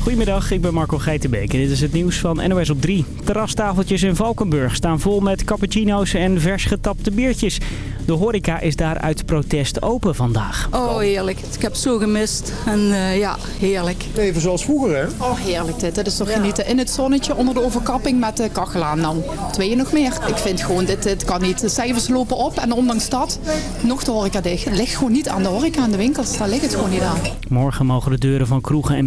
Goedemiddag, ik ben Marco Geitenbeek en dit is het nieuws van NOS op 3. Terrastafeltjes in Valkenburg staan vol met cappuccino's en vers getapte biertjes. De horeca is daar uit protest open vandaag. Oh, heerlijk. Ik heb zo gemist. En uh, ja, heerlijk. Even zoals vroeger, hè? Oh, heerlijk dit. Dat is toch genieten. In het zonnetje, onder de overkapping met de kachel aan. Nou, twee nog meer. Ik vind gewoon, dit, dit kan niet. De cijfers lopen op en ondanks dat nog de horeca dicht. Het ligt gewoon niet aan de horeca en de winkels. Daar ligt het gewoon niet aan. Morgen mogen de deuren van kroegen en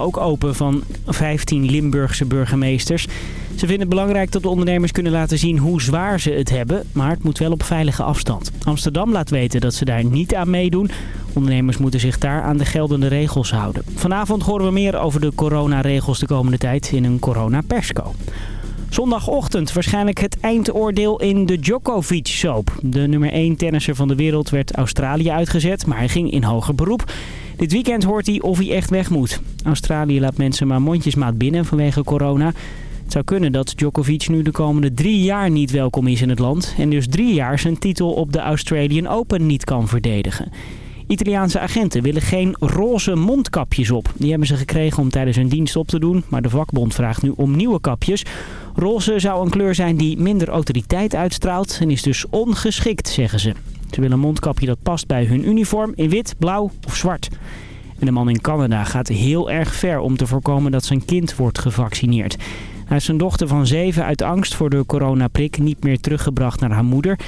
ook open van 15 Limburgse burgemeesters. Ze vinden het belangrijk dat de ondernemers kunnen laten zien hoe zwaar ze het hebben, maar het moet wel op veilige afstand. Amsterdam laat weten dat ze daar niet aan meedoen. Ondernemers moeten zich daar aan de geldende regels houden. Vanavond horen we meer over de coronaregels de komende tijd in een corona-persco. Zondagochtend waarschijnlijk het eindoordeel in de Djokovic-soap. De nummer 1 tennisser van de wereld werd Australië uitgezet, maar hij ging in hoger beroep. Dit weekend hoort hij of hij echt weg moet. Australië laat mensen maar mondjesmaat binnen vanwege corona. Het zou kunnen dat Djokovic nu de komende drie jaar niet welkom is in het land... en dus drie jaar zijn titel op de Australian Open niet kan verdedigen. Italiaanse agenten willen geen roze mondkapjes op. Die hebben ze gekregen om tijdens hun dienst op te doen, maar de vakbond vraagt nu om nieuwe kapjes. Roze zou een kleur zijn die minder autoriteit uitstraalt en is dus ongeschikt, zeggen ze. Ze willen een mondkapje dat past bij hun uniform in wit, blauw of zwart. En de man in Canada gaat heel erg ver om te voorkomen dat zijn kind wordt gevaccineerd. Hij heeft zijn dochter van zeven uit angst voor de coronaprik niet meer teruggebracht naar haar moeder.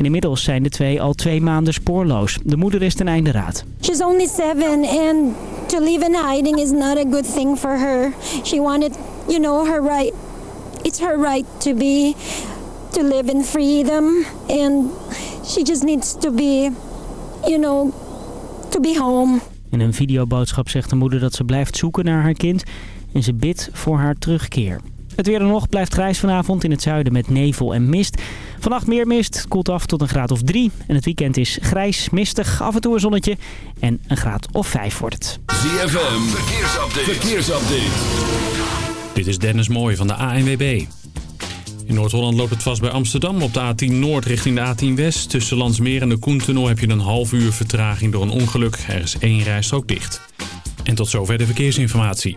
En inmiddels zijn de twee al twee maanden spoorloos. De moeder is ten einde raad. She's only seven and to live in hiding is not a good thing for her. She wanted, you know, her right. It's her right to be, to live in freedom. And she just needs to be, you know, to be home. In een videoboodschap zegt de moeder dat ze blijft zoeken naar haar kind en ze bidt voor haar terugkeer. Het weer er nog blijft grijs vanavond in het zuiden met nevel en mist. Vannacht meer mist, koelt af tot een graad of 3. En het weekend is grijs, mistig, af en toe een zonnetje. En een graad of 5 wordt het. ZFM, verkeersupdate. verkeersupdate. Dit is Dennis Mooij van de ANWB. In Noord-Holland loopt het vast bij Amsterdam. Op de A10 Noord richting de A10 West. Tussen Landsmeer en de Koentunnel heb je een half uur vertraging door een ongeluk. Er is één rijstrook dicht. En tot zover de verkeersinformatie.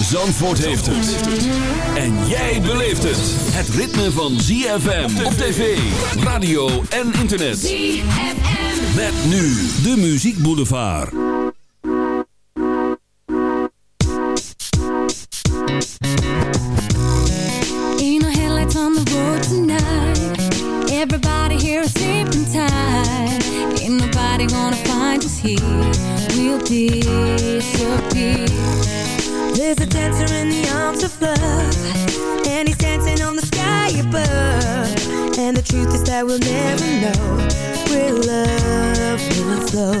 Zandvoort heeft het. En jij beleeft het. Het ritme van ZFM op tv, radio en internet. ZFM. Met nu de Muziek Boulevard. Ain't no headlights on the road tonight. Everybody here is sleeping tight. Ain't nobody gonna find us here. We'll disappear. There's a dancer in the arms of love And he's dancing on the sky above. And the truth is that we'll never know Where love will flow.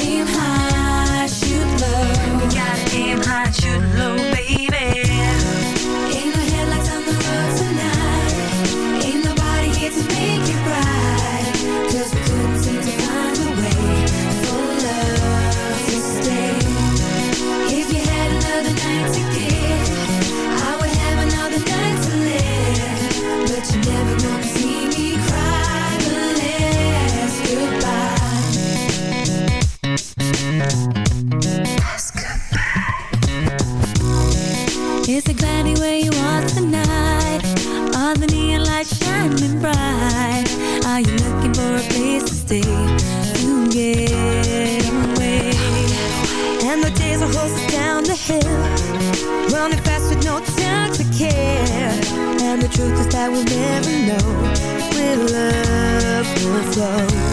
Aim high, shoot low. You gotta aim high, shoot low, never gonna see that we'll never know. Where love will flow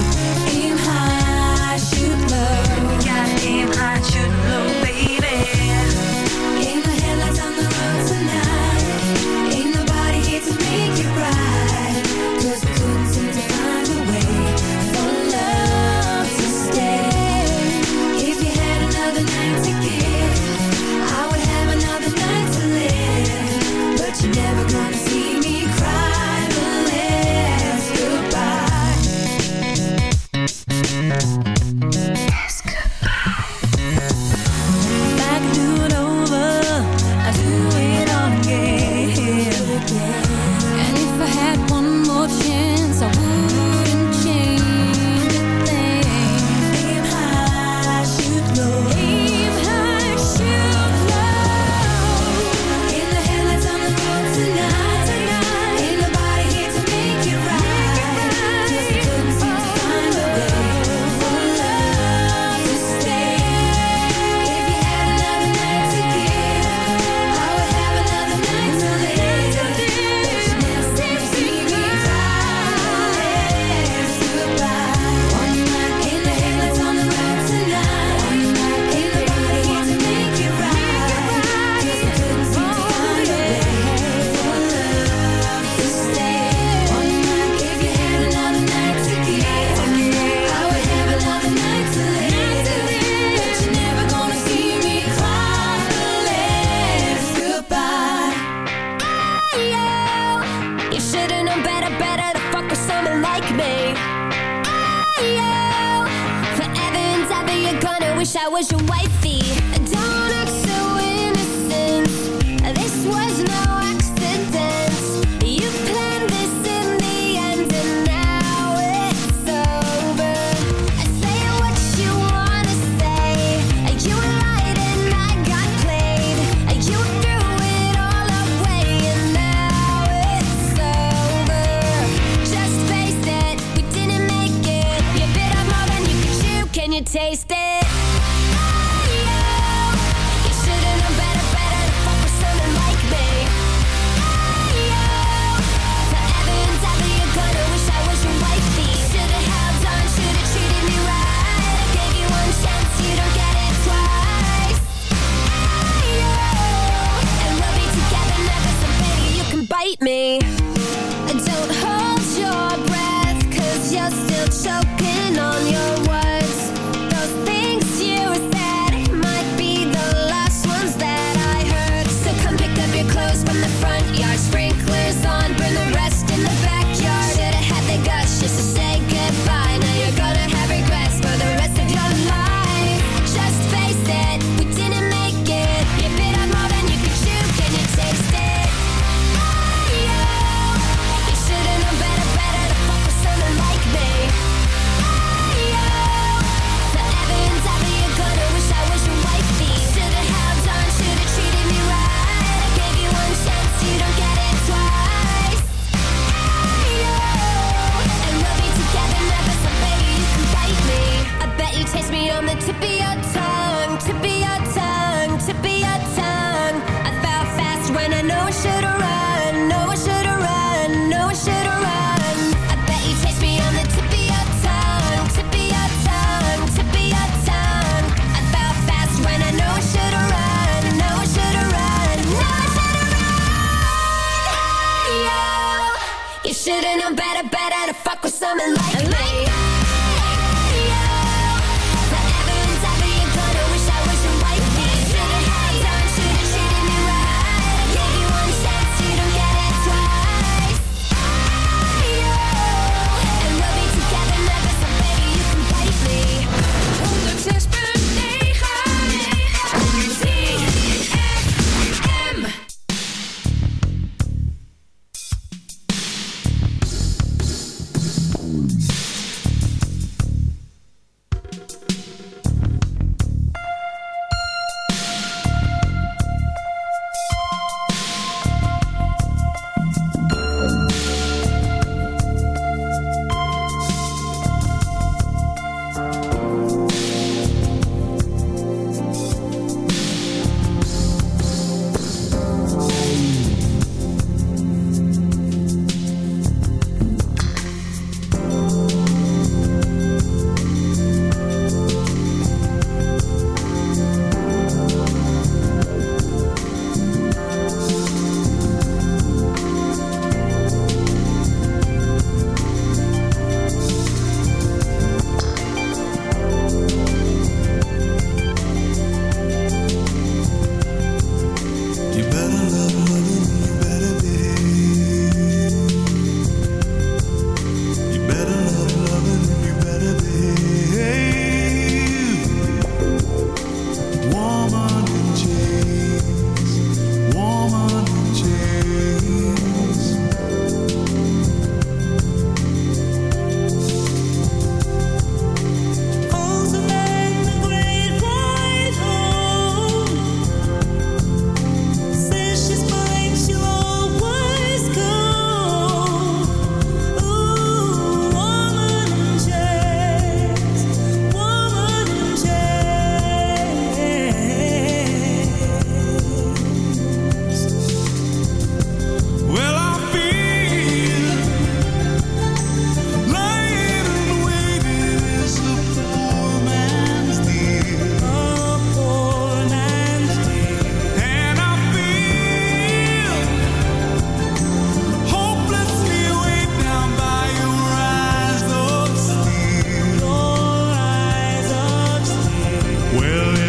Well,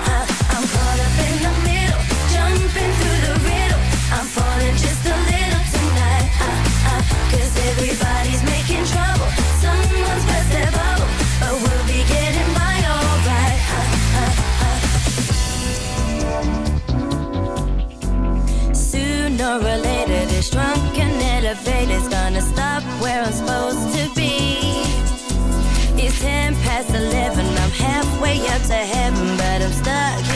the pain is gonna stop where I'm supposed to be. It's 10 past 11, I'm halfway up to heaven, but I'm stuck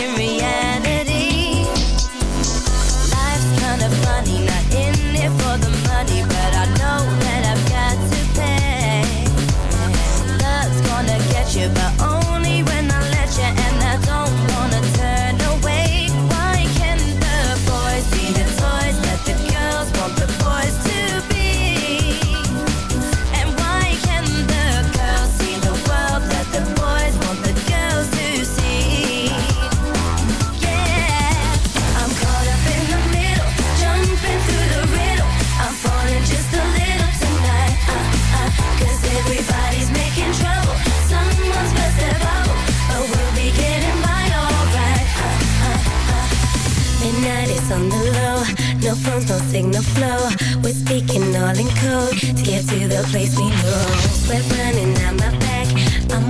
sounds, no signal flow. We're speaking all in code to get to the place we know. Sweat running down my back. I'm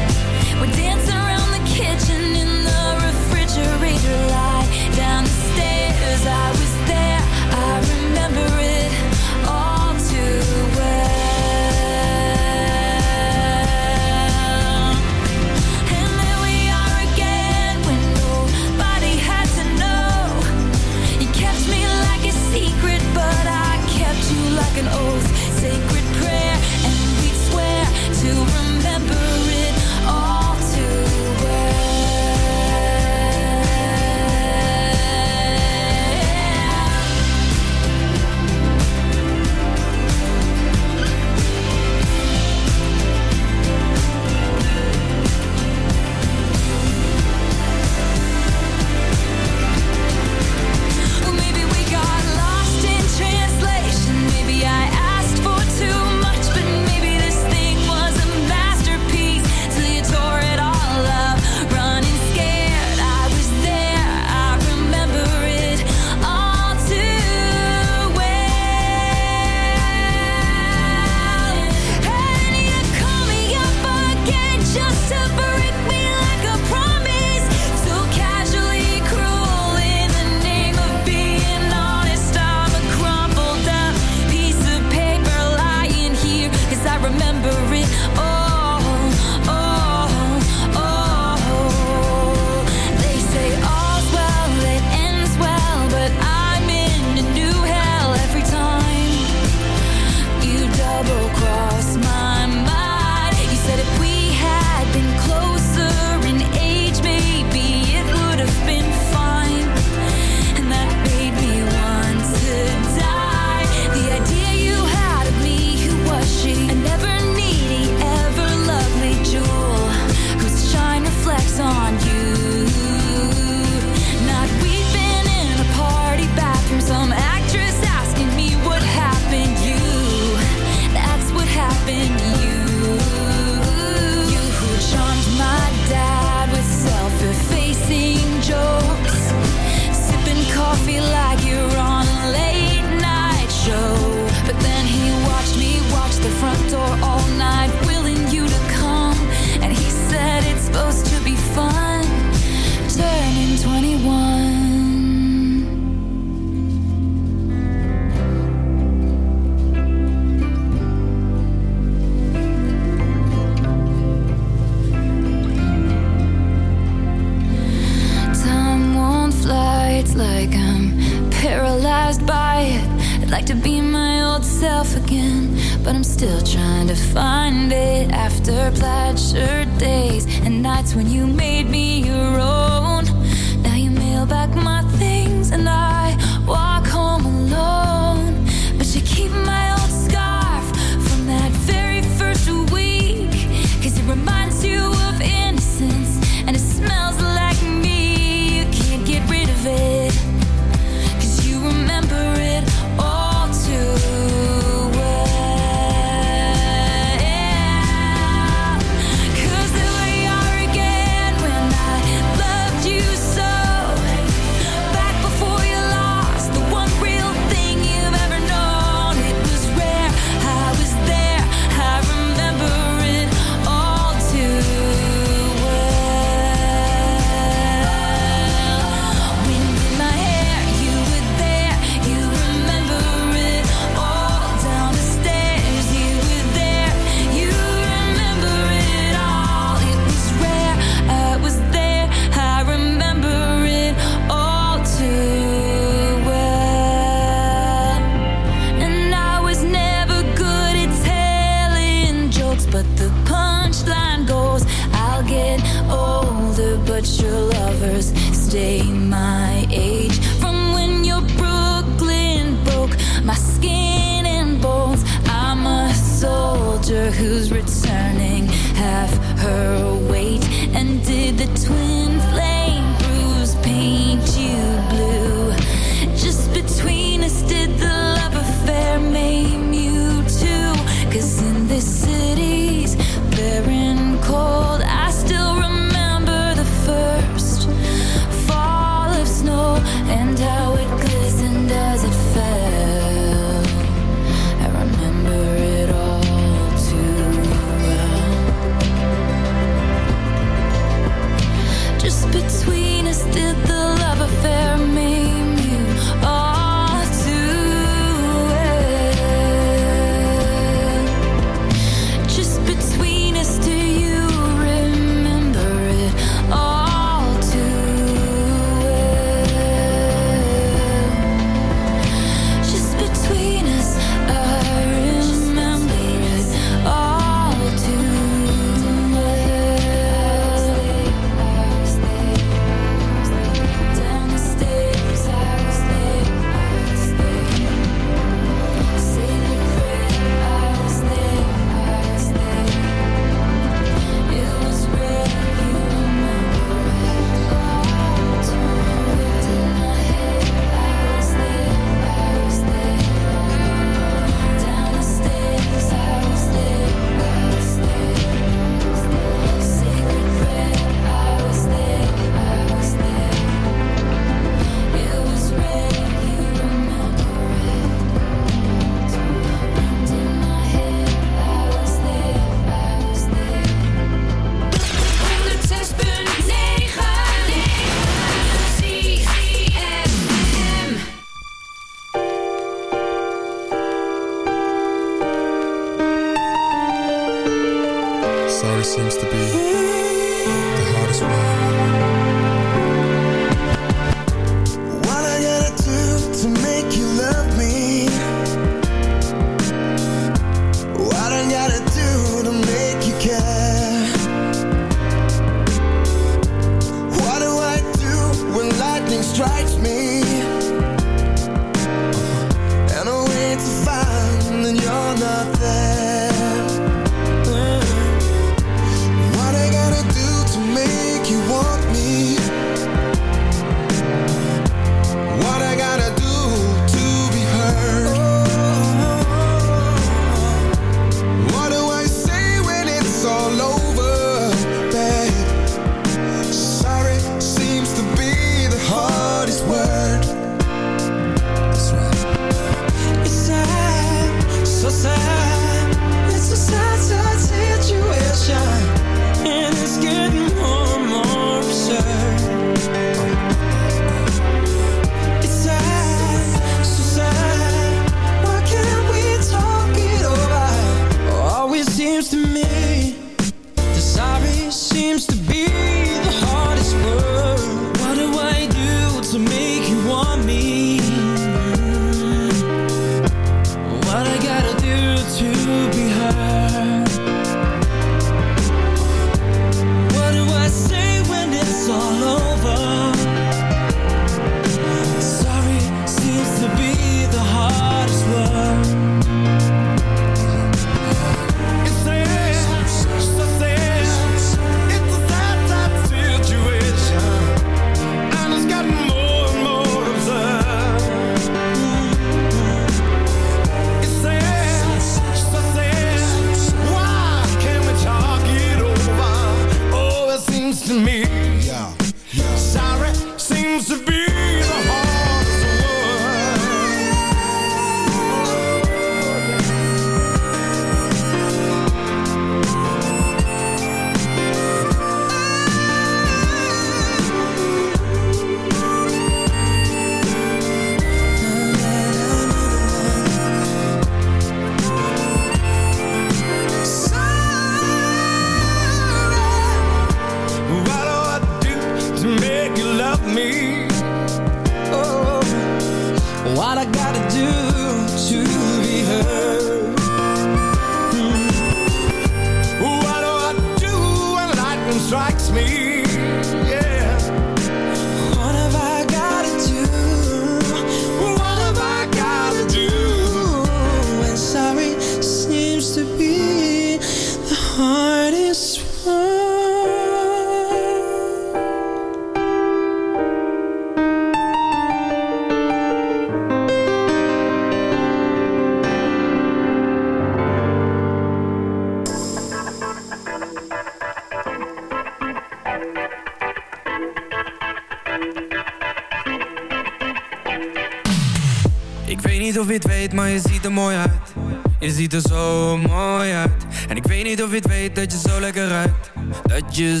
Ziet er zo mooi uit. En ik weet niet of je het weet dat je zo lekker ruikt. Dat je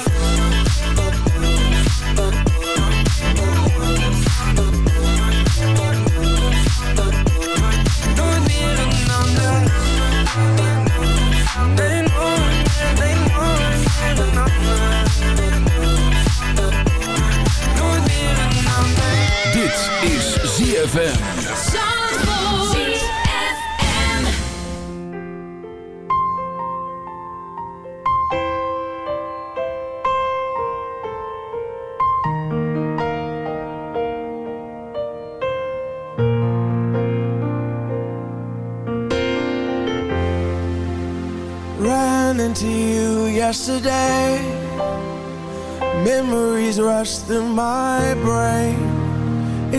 ZFM. Ran into you yesterday. Memories rush through my brain.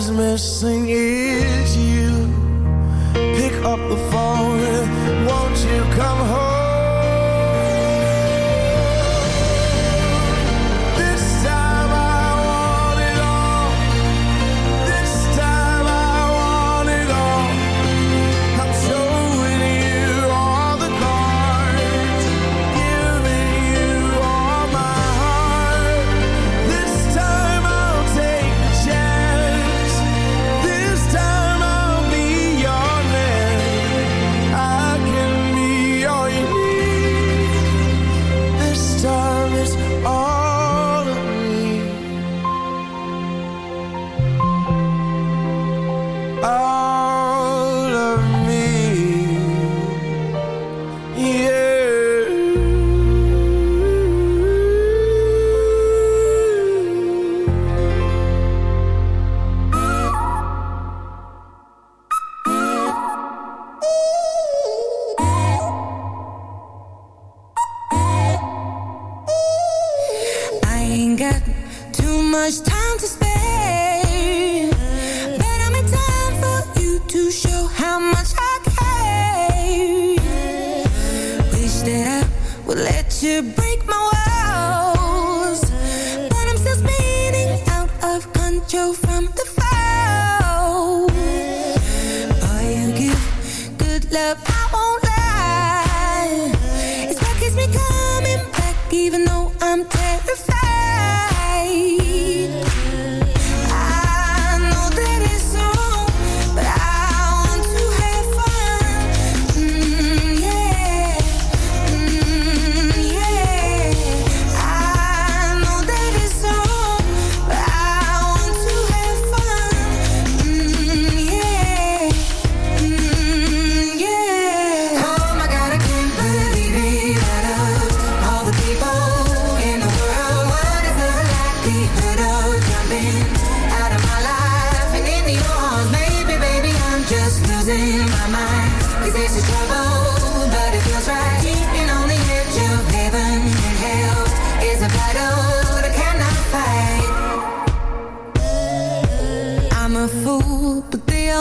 is missing is you. Pick up the phone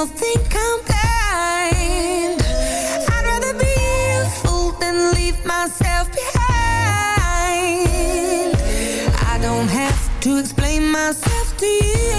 think I'm blind I'd rather be a fool than leave myself behind. I don't have to explain myself to you.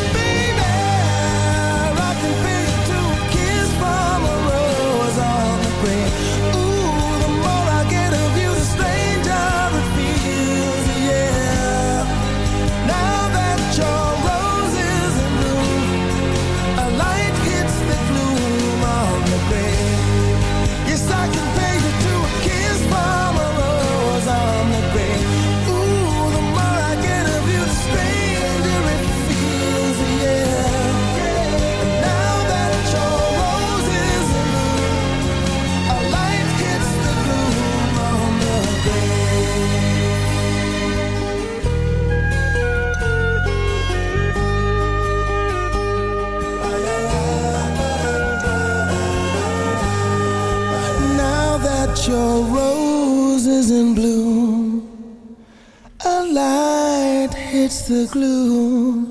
the glue.